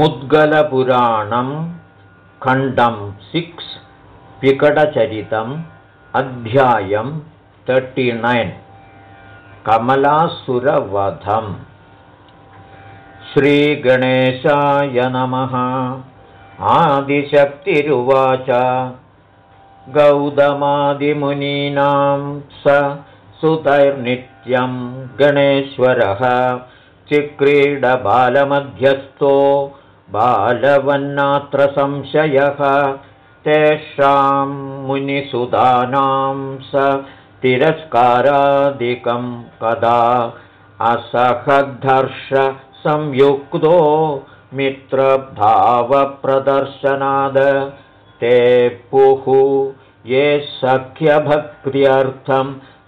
मुद्गलपुराणं खण्डं सिक्स् विकटचरितम् अध्यायं तर्टिनैन् कमलासुरवधम् श्रीगणेशाय नमः आदिशक्तिरुवाच गौतमादिमुनीनां स सुतैर्नित्यं गणेश्वरः चिक्रीडबालमध्यस्थो बालवन्नात्र संशयः तेषां मुनिसुतानां स तिरस्कारादिकं कदा असहधर्षसंयुक्तो मित्रभावप्रदर्शनाद ते पुः ये सख्यभक्त्यर्थं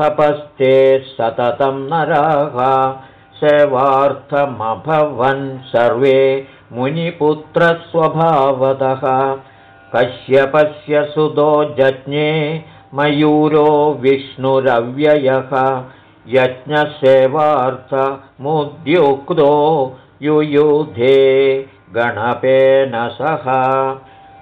तपस्ते सततं नराः सेवार्थमभवन् सर्वे मुनिपुत्रस्वभावतः। कश्यपस्य सुतो जज्ञे मयूरो विष्णुरव्ययः। यज्ञसेवार्थमुद्युक्तो युयुधे गणपेन सह।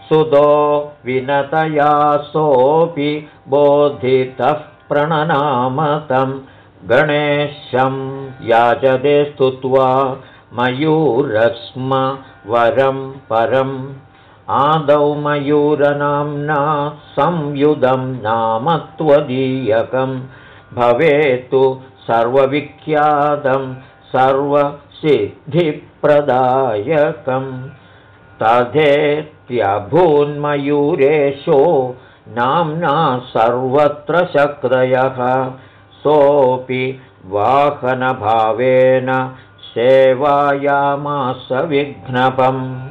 सुतो विनतया सोऽपि बोधितः प्रणनामतं। गणेशं याचते स्तुत्वा मयूरस्म वरं परम्। आदौ मयूरनाम्ना संयुधं नाम त्वदीयकं भवेतु सर्वविख्यातं सर्वसिद्धिप्रदायकं तथेत्यभून्मयूरेशो नाम्ना सर्वत्र शक्तयः। सोऽपि वाहनभावेन सेवायामास विघ्नपम्।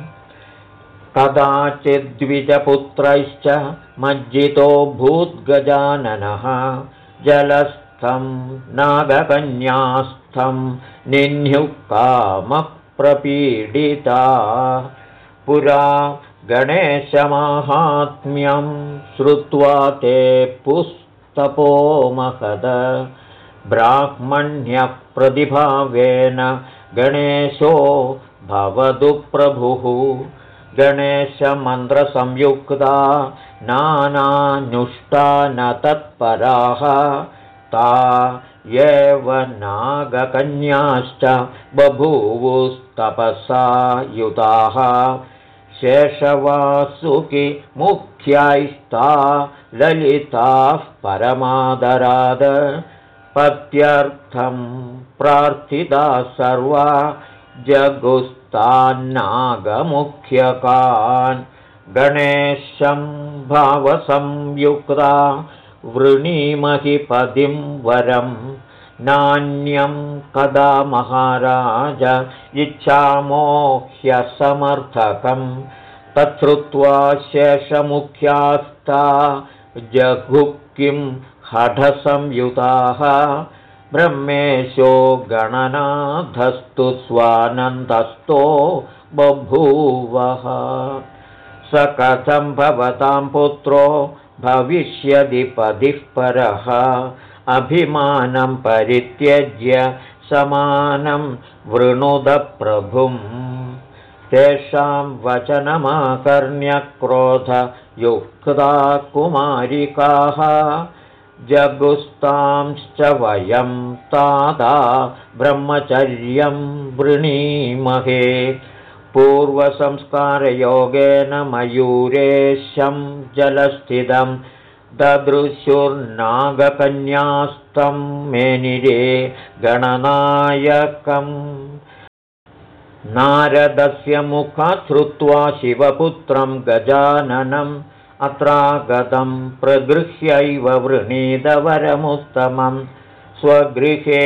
कदाचिद्विजपुत्रैश्च मज्जितो भूद्गजाननः। जलस्थं नागकन्यास्थं निह्युकामप्रपीडिता पुरा गणेशमाहात्म्यं श्रुत्वा ते पुस्तपो महद ब्राह्मण्यप्रतिभावेन गणेशो भवतु प्रभुः। गणेशमन्त्रसंयुक्ता नानानुष्ठानतत्पराः ता एव नागकन्याश्च बभूवुस्तपसा युताः शेषवासुकि मुख्यास्ता ललिताः परमादराद पत्यर्थं प्रार्थिता सर्वा जगुस् तान्नागमुख्यकान् गणेशं भावसंयुक्ता वृणीमहि पदिं वरं। नान्यं कदा महाराज इच्छामो ह्यसमर्थकं तच्छ्रुत्वा शेषमुख्यास्ता जघु किं हठसंयुताः ब्रह्मेशो गणनाथस्तु स्वानन्दस्तो बभूवः। स कथं भवतां पुत्रो भविष्यदि पदिः परः? अभिमानं परित्यज्य समानं वृणुदप्रभुं तेषां वचनमाकर्ण्यक्रोधयुक्ता कुमारिकाः जगुस्तांश्च वयं तादा ब्रह्मचर्यं वृणीमहे। पूर्वसंस्कारयोगेन मयूरेशं जलस्थितं ददृशुर्नागकन्यास्तं मेनिरे गणनायकम् नारदस्य मुखात् श्रुत्वा शिवपुत्रं गजाननम् अत्रागतं प्रगृह्यैव वृणीदवरमुत्तमं स्वगृहे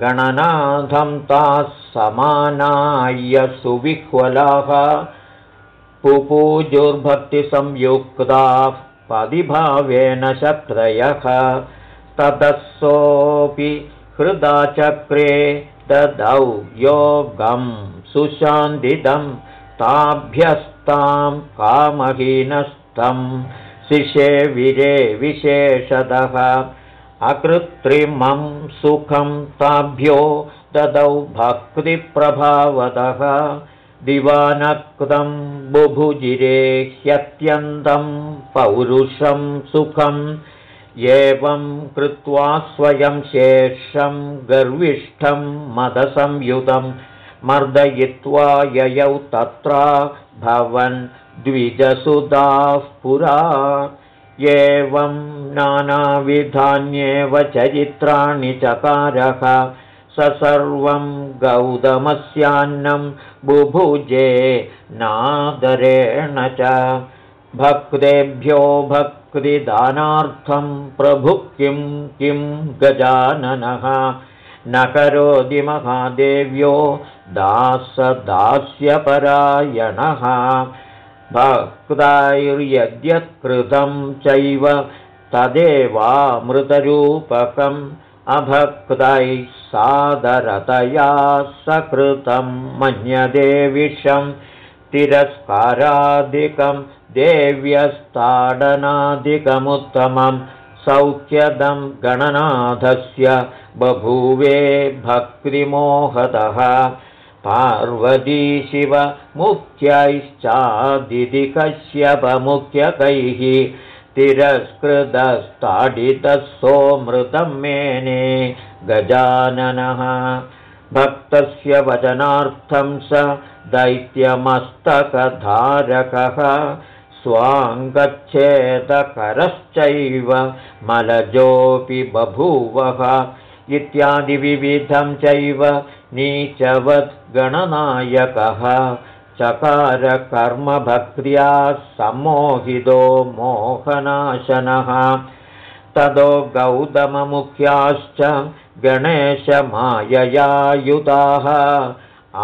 गणनाथं ताः समानाय सुविह्वलाः। पुपूजुर्भक्तिसंयुक्ताः पदिभावेन शक्रयः ततःसोऽपि हृदाचक्रे ददौ योगं सुशान्दिदं ताभ्यस्तां कामहीनस् शिषे विरे विशेषतः। अकृत्रिमं सुखं ताभ्यो ददौ भक्तिप्रभावतः दिवानक्तं बुभुजिरे ह्यत्यन्तं पौरुषं सुखम् एवं कृत्वा स्वयं शेषं गर्विष्ठं मदसंयुतं। मर्दयित्वा ययौ तत्र भवन् द्विजसुधाः पुरा। एवं नानाविधान्येव चरित्राणि चकारः। स सर्वं गौतमस्यान्नं बुभुजे नादरेण च। भक्तेभ्यो भक्तिदानार्थं प्रभुः किं किं गजाननः। न करोति महादेव्यो दासदास्यपरायणः भक्तायुर्यद्यत्कृतं चैव तदेवामृतरूपकम् अभक्तैः सादरतया सकृतं मन्यदेविषं तिरस्कारादिकं देव्यस्ताडनादिकमुत्तमं सौख्यदं गणनाथस्य बभूवे भक्तिमोहतः पार्वती शिवमुख्यैश्चादिकश्यपमुख्यकैः तिरस्कृतस्ताडितः सोऽमृतं मेने गजाननः। भक्तस्य वचनार्थं स दैत्यमस्तकधारकः स्वाङ्गच्छेदकरश्चैव मलजोऽपि बभूवः इत्यादिविविधं चैव नीचवद् गणनायकः चकारकर्मभक्त्या सम्मोहितो मोहनाशनः। ततो गौतममुख्याश्च गणेशमाययायुताः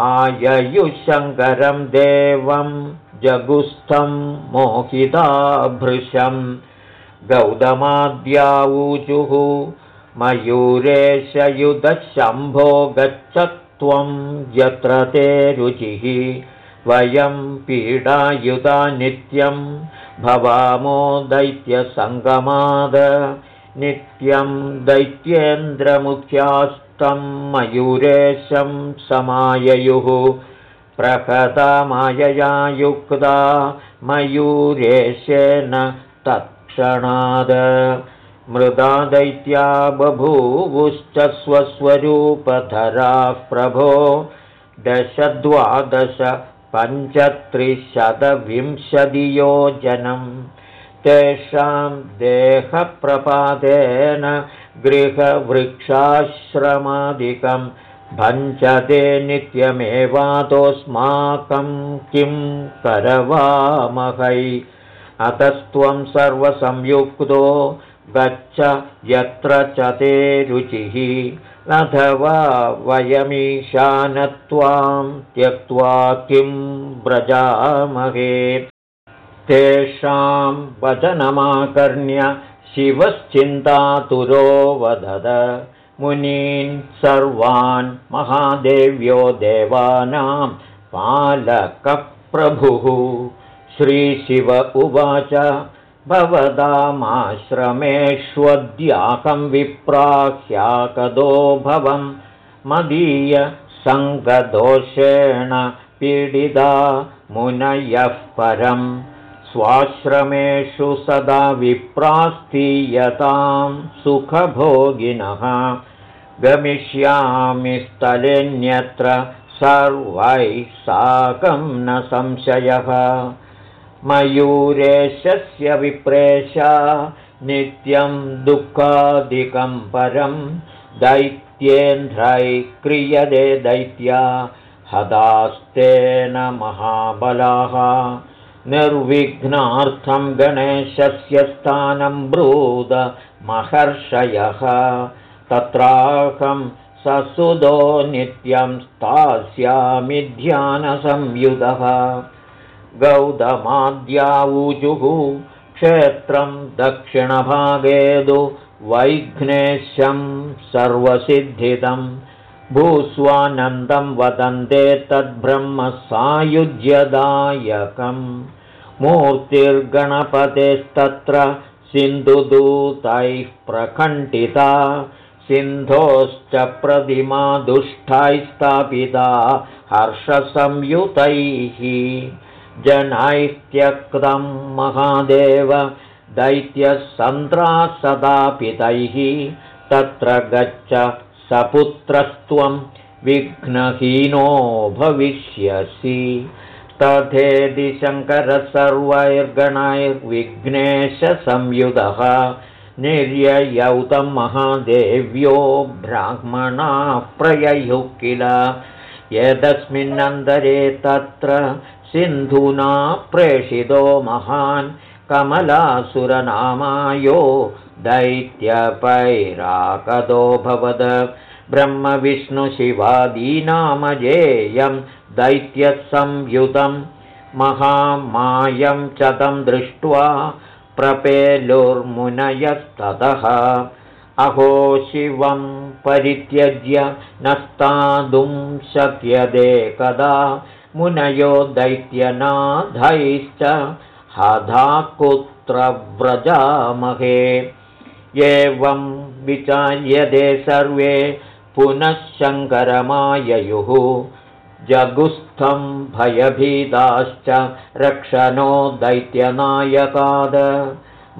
आययुशङ्करं देवं जगुस्थं मोहिता भृशं गौतमाद्यावूचुः मयूरेशयुधशम्भो गच्छ त्वं यत्र ते रुचिः। वयं पीडायुधा नित्यं भवामो दैत्यसङ्गमाद नित्यं दैत्येन्द्रमुख्यास्तं मयूरेशं समाययुः। प्रकतमायया युक्ता मयूरेशेन तत्क्षणाद मृदा दैत्या बभूवुश्च स्वस्वरूपधराः प्रभो दशद्वादश पञ्चत्रिशतविंशतियोजनं तेषां देहप्रपादेन गृहवृक्षाश्रमादिकं भञ्चते नित्यमेवातोऽस्माकं किं करवामहै? अतस्त्वं सर्वसंयुक्तो गच्छ यत्र च ते रुचिः। अथवा वयमीशानत्वां त्यक्त्वा किं व्रजामहे। तेषां वचनमाकर्ण्य शिवश्चिन्तातुरो वदद। मुनीन् सर्वान् महादेव्यो देवानां पालकप्रभुः। श्रीशिव उवाच भवदामाश्रमेष्वद्याकं विप्राह्याकदो भवं मदीयसङ्गदोषेण पीडिता मुनयः परं। स्वाश्रमेषु सदा विप्रास्तीयतां सुखभोगिनः। गमिष्यामि स्थलेऽन्यत्र सर्वैः साकं न संशयः मयूरेशस्य विप्रेशा नित्यं दुःखादिकं परं दैत्येन्द्रै क्रियते दैत्या हदास्तेन महाबलाः। निर्विघ्नार्थं गणेशस्य स्थानं ब्रूद महर्षयः। तत्राहं ससुदो नित्यं स्थास्यामि ध्यानसंयुधः गौतमाद्यावूजुः। क्षेत्रं दक्षिणभागेदु वैघ्नेशं सर्वसिद्धितं। भूस्वानन्दं वदन्ते तद्ब्रह्मसायुज्यदायकं मूर्तिर्गणपतेस्तत्र सिन्धुदूतैः प्रकण्ठिता सिन्धोश्च प्रतिमा दुष्टाय स्थापिता हर्षसंयुतैः जनैः त्यक्तं महादेव दैत्यसन्त्रासदापितैः तत्र गच्छ सपुत्रस्त्वं विघ्नहीनो भविष्यसि। तथेदि शङ्करसर्वैर्गणैर्विघ्नेशसंयुधः। निर्ययौतं महादेव्यो ब्राह्मणाः प्रययुः किल। यदस्मिन्नन्तरे तत्र सिन्धुना प्रेषितो महान् कमलासुरनामायो भवद ब्रह्मविष्णुशिवादीनामजेयं दैत्यसंयुतं महामायं च तं दृष्ट्वा प्रपेलुर्मुनयस्ततः। अहो शिवं परित्यज्य न स्थातुं शक्यते कदा मुनयो दैत्यनाथैश्च हधा कुत्र व्रजामहे एवं विचार्यते सर्वे पुनः शङ्करमाययुः जगुस्थं भयभीताश्च रक्षणो दैत्यनायकाद।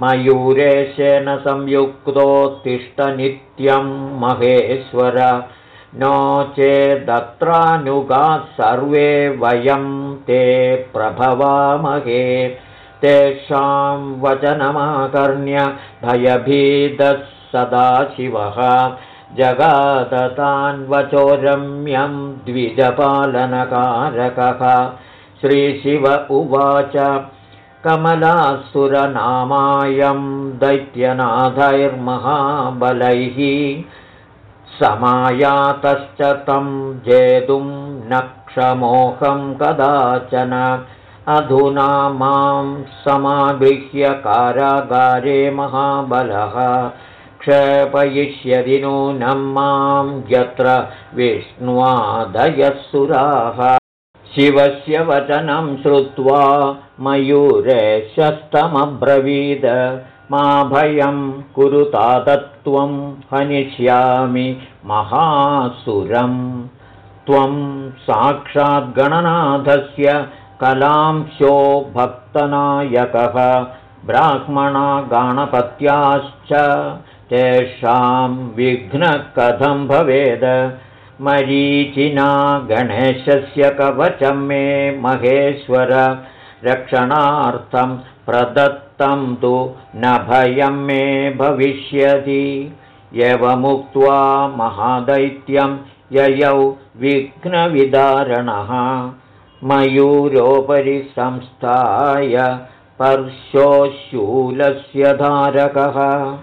मयूरेशेन संयुक्तोत्तिष्ठनित्यं महेश्वर नो चेदत्रानुगाः सर्वे वयं ते प्रभवामहे। तेषां वचनमाकर्ण्य भयभीतः सदाशिवः जगादतान्वचोरम्यं द्विजपालनकारकः। श्रीशिव उवाच कमलासुरनामायं दैत्यनाथैर्महाबलैः समायातश्च तं जेतुं न क्षमोहं कदाचन। अधुना मां समागृह्य कारागारे महाबलः। क्षेपयिष्यति नूनं मां यत्र विष्णुवादयः सुराः शिवस्य वचनं श्रुत्वा मयूरेशस्तमब्रवीद मा भयं कुरुतादत्वं हनिष्यामि महासुरं त्वं साक्षाद्गणनाथस्य कलांशो भक्तनायकः ब्राह्मणा गाणपत्याश्च। तेषां विघ्नः कथं भवेद। मरीचिना गणेशस्य कवचं मे महेश्वर। रक्षणार्थं प्रदत्तं तु न भयं मे भविष्यति। एवमुक्त्वा महादैत्यं ययौ विघ्नविदारणः। मयूरोपरि संस्थाय पर्शोशूलस्य धारकः।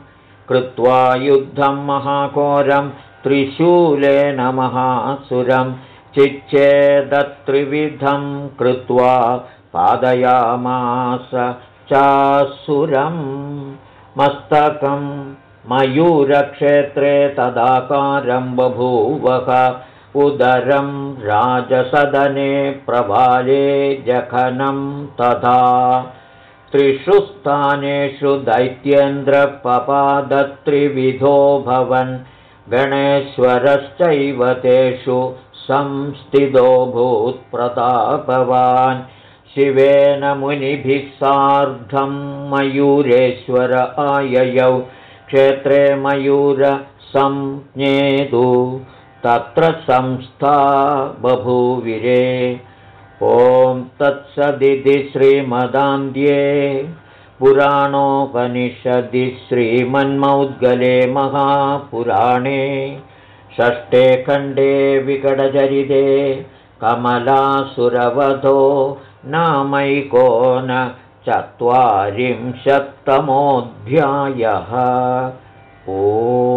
कृत्वा युद्धं महाघोरं त्रिशूलेन महासुरं चिच्चेदत्रिविधं कृत्वा पादयामास चासुरं मस्तकं मयूरक्षेत्रे तदाकारं बभूवः उदरं राजसदने प्रबाले जखनं तथा। त्रिषु स्थानेषु दैत्येन्द्रपपादत्रिविधो भवन् गणेश्वरश्चैव तेषु संस्थितो भूत्प्रतापवान् शिवेन मुनिभिः सार्धं मयूरेश्वर आययौ। क्षेत्रे मयूरसंज्ञेतु तत्र संस्था बभूविरे। ॐ तत्सदिति श्रीमदान्ध्ये पुराणोपनिषदि श्रीमन्मौद्गले महापुराणे। षष्ठे खण्डे विकटचरिते कमलासुरवधो नामैकोनचत्वारिंशत्तमोऽध्यायः ओम्